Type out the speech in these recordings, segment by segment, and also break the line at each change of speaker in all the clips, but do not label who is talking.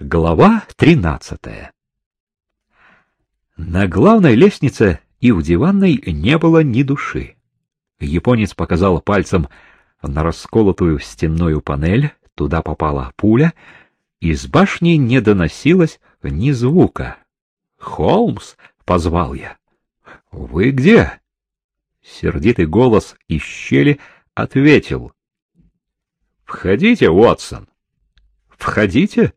Глава тринадцатая На главной лестнице и в диванной не было ни души. Японец показал пальцем на расколотую стенную панель, туда попала пуля, из башни не доносилось ни звука. «Холмс!» — позвал я. «Вы где?» Сердитый голос из щели ответил. «Входите, Уотсон!» «Входите?»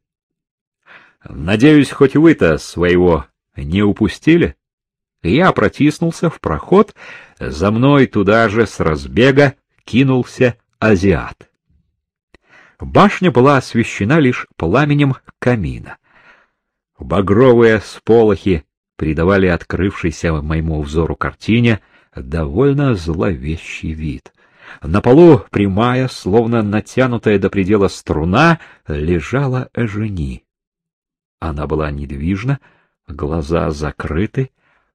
Надеюсь, хоть вы-то своего не упустили? Я протиснулся в проход, за мной туда же с разбега кинулся азиат. Башня была освещена лишь пламенем камина. Багровые сполохи придавали открывшейся моему взору картине довольно зловещий вид. На полу прямая, словно натянутая до предела струна, лежала Эжени. Она была недвижна, глаза закрыты,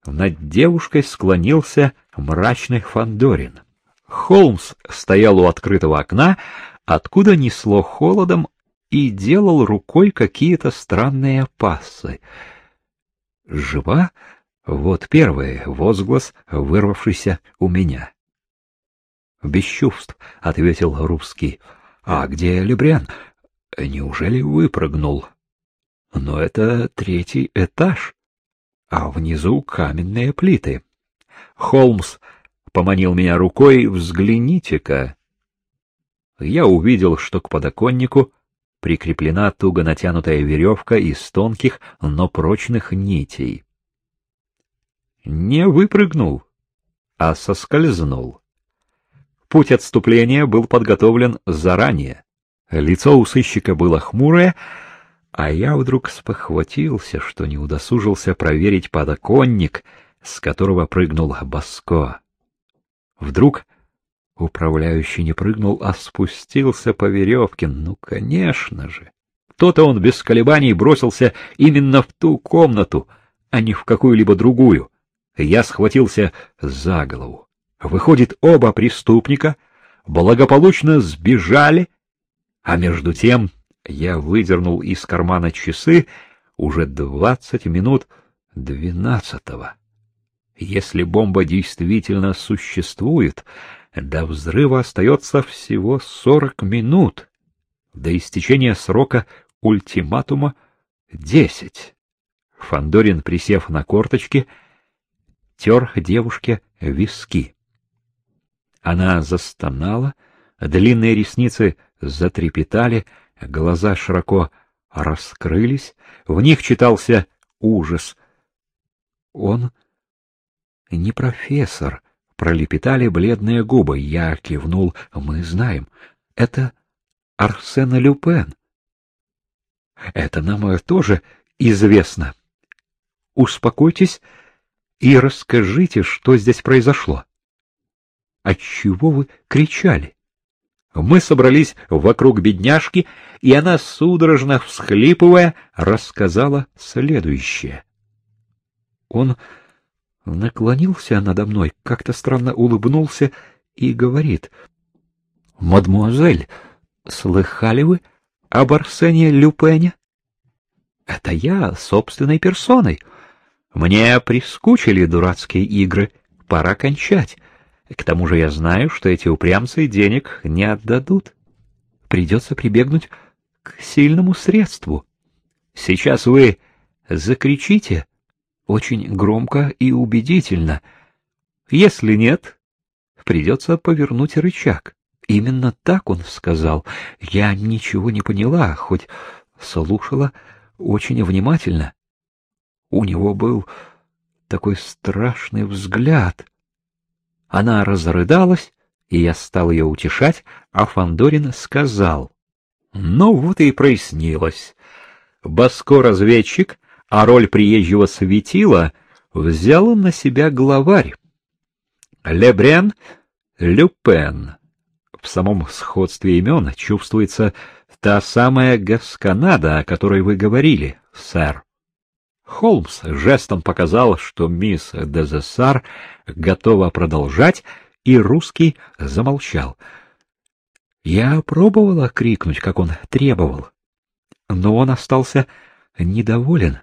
над девушкой склонился мрачный Фандорин. Холмс стоял у открытого окна, откуда несло холодом, и делал рукой какие-то странные пассы. Жива? Вот первый возглас, вырвавшийся у меня. Без чувств, ответил русский. А где Лебрян? Неужели выпрыгнул? Но это третий этаж, а внизу каменные плиты. Холмс поманил меня рукой, взгляните-ка. Я увидел, что к подоконнику прикреплена туго натянутая веревка из тонких, но прочных нитей. Не выпрыгнул, а соскользнул. Путь отступления был подготовлен заранее. Лицо у сыщика было хмурое, а я вдруг спохватился, что не удосужился проверить подоконник, с которого прыгнул Баско. Вдруг управляющий не прыгнул, а спустился по веревке. Ну, конечно же. То-то он без колебаний бросился именно в ту комнату, а не в какую-либо другую. Я схватился за голову. Выходит, оба преступника благополучно сбежали, а между тем я выдернул из кармана часы уже двадцать минут двенадцатого. Если бомба действительно существует, до взрыва остается всего сорок минут. До истечения срока ультиматума десять. Фандорин, присев на корточки, тер девушке виски. Она застонала, длинные ресницы затрепетали, глаза широко раскрылись, в них читался ужас. Он не профессор, пролепетали бледные губы. Я кивнул, мы знаем. Это Арсен Люпен. Это нам тоже известно. Успокойтесь и расскажите, что здесь произошло. Отчего вы кричали? Мы собрались вокруг бедняжки, и она, судорожно всхлипывая, рассказала следующее. Он наклонился надо мной, как-то странно улыбнулся и говорит, — Мадмуазель, слыхали вы об Арсене Люпене? — Это я, собственной персоной. Мне прискучили дурацкие игры, пора кончать. К тому же я знаю, что эти упрямцы денег не отдадут. Придется прибегнуть к сильному средству. Сейчас вы закричите очень громко и убедительно. Если нет, придется повернуть рычаг. Именно так он сказал. Я ничего не поняла, хоть слушала очень внимательно. У него был такой страшный взгляд — она разрыдалась, и я стал ее утешать, а Фандорин сказал: "Ну вот и прояснилось. Баско-разведчик, а роль приезжего светила взял на себя главарь. Лебрен Люпен. В самом сходстве имен чувствуется та самая Гасканада, о которой вы говорили, сэр. Холмс жестом показал, что мисс Дезессар готова продолжать, и русский замолчал. Я пробовала крикнуть, как он требовал. но он остался недоволен.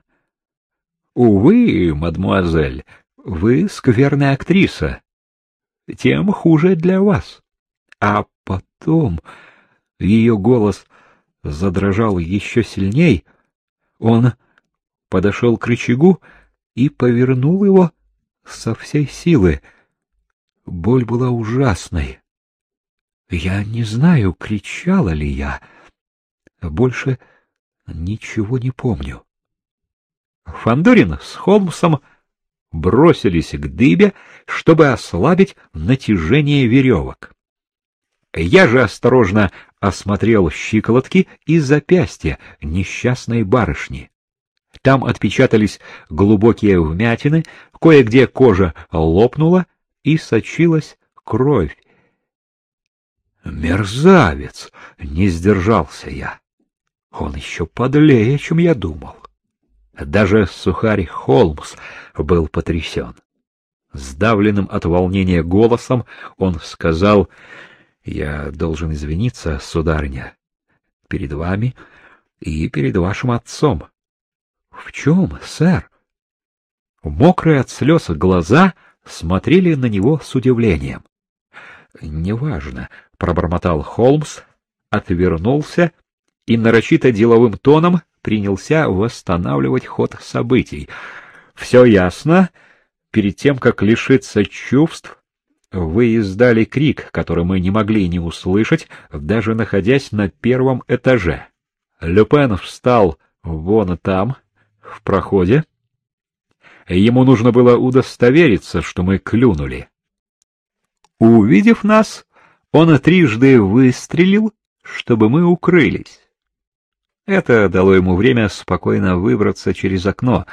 Увы, мадмуазель, вы скверная актриса. Тем хуже для вас. А потом ее голос задрожал еще сильней. Он подошел к рычагу и повернул его со всей силы. Боль была ужасной. Я не знаю, кричала ли я. Больше ничего не помню. Фандорин с Холмсом бросились к дыбе, чтобы ослабить натяжение веревок. Я же осторожно осмотрел щиколотки и запястья несчастной барышни. Там отпечатались глубокие вмятины, кое-где кожа лопнула и сочилась кровь. Мерзавец! Не сдержался я. Он еще подлее, чем я думал. Даже сухарь Холмс был потрясен. Сдавленным от волнения голосом он сказал, «Я должен извиниться, сударыня, перед вами и перед вашим отцом». «В чем, сэр?» Мокрые от слез глаза смотрели на него с удивлением. «Неважно», — пробормотал Холмс, отвернулся и нарочито деловым тоном принялся восстанавливать ход событий. Все ясно. Перед тем, как лишиться чувств, вы издали крик, который мы не могли не услышать, даже находясь на первом этаже. Люпен встал вон там, в проходе. Ему нужно было удостовериться, что мы клюнули. Увидев нас, он трижды выстрелил, чтобы мы укрылись. Это дало ему время спокойно выбраться через окно.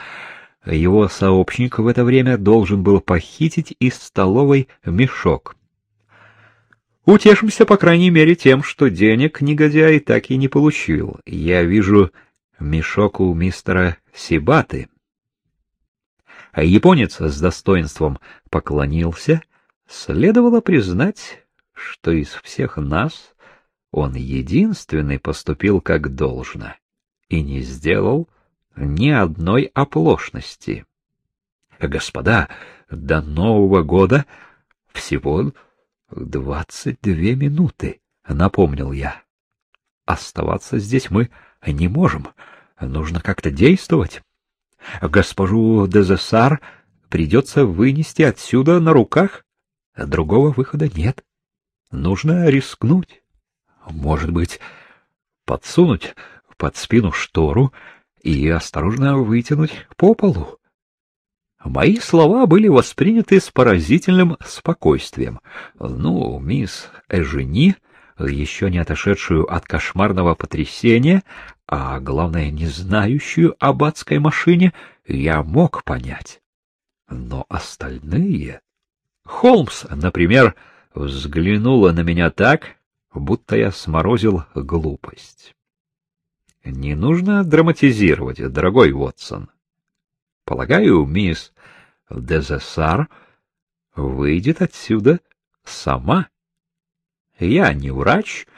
Его сообщник в это время должен был похитить из столовой мешок. Утешимся, по крайней мере, тем, что денег негодяй так и не получил. Я вижу мешок у мистера Сибаты. А японец с достоинством поклонился. Следовало признать, что из всех нас он единственный поступил как должно и не сделал ни одной оплошности. Господа, до Нового года всего двадцать две минуты, напомнил я. Оставаться здесь мы не можем, нужно как-то действовать. Госпожу Дезессар придется вынести отсюда на руках, другого выхода нет. Нужно рискнуть. Может быть, подсунуть под спину штору и осторожно вытянуть по полу. Мои слова были восприняты с поразительным спокойствием. Ну, мисс Эжени, еще не отошедшую от кошмарного потрясения, а главное, не знающую об адской машине, я мог понять. Но остальные... Холмс, например, взглянула на меня так, будто я сморозил глупость. Не нужно драматизировать, дорогой Вотсон. Полагаю, мисс Дезессар выйдет отсюда сама. Я не врач,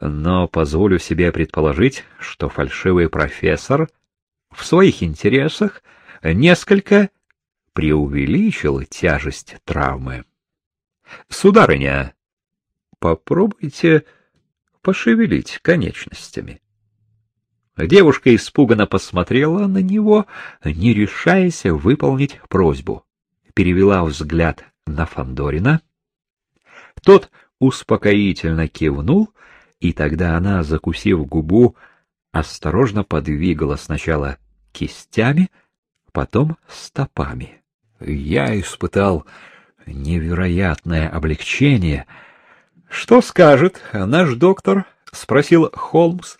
но позволю себе предположить, что фальшивый профессор в своих интересах несколько преувеличил тяжесть травмы. Сударыня, попробуйте пошевелить конечностями. Девушка испуганно посмотрела на него, не решаясь выполнить просьбу. Перевела взгляд на Фандорина. Тот успокоительно кивнул, и тогда она, закусив губу, осторожно подвигала сначала кистями, потом стопами. Я испытал невероятное облегчение. — Что скажет наш доктор? — спросил Холмс.